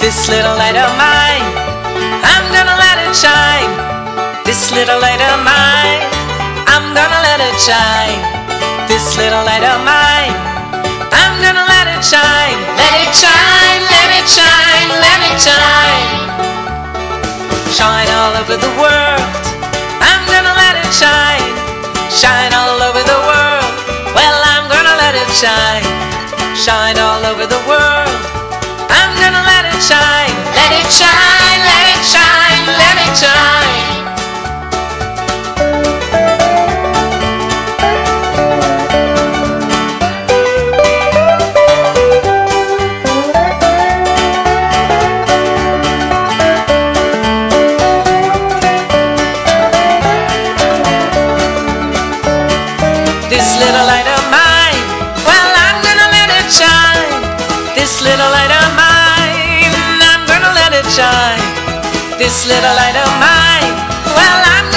This little light of mine, I'm gonna let it shine. This little light of mine, I'm gonna let it shine. This little light of mine, I'm gonna let it shine. Let it shine, let it shine, let it shine. Shine all over the world. I'm gonna let it shine. Shine all over the world. Well, I'm gonna let it shine. Shine all over the world. This little light of mine, I'm gonna let it shine. This little light of mine, well, I'm